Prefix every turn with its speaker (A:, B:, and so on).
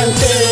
A: Adelante.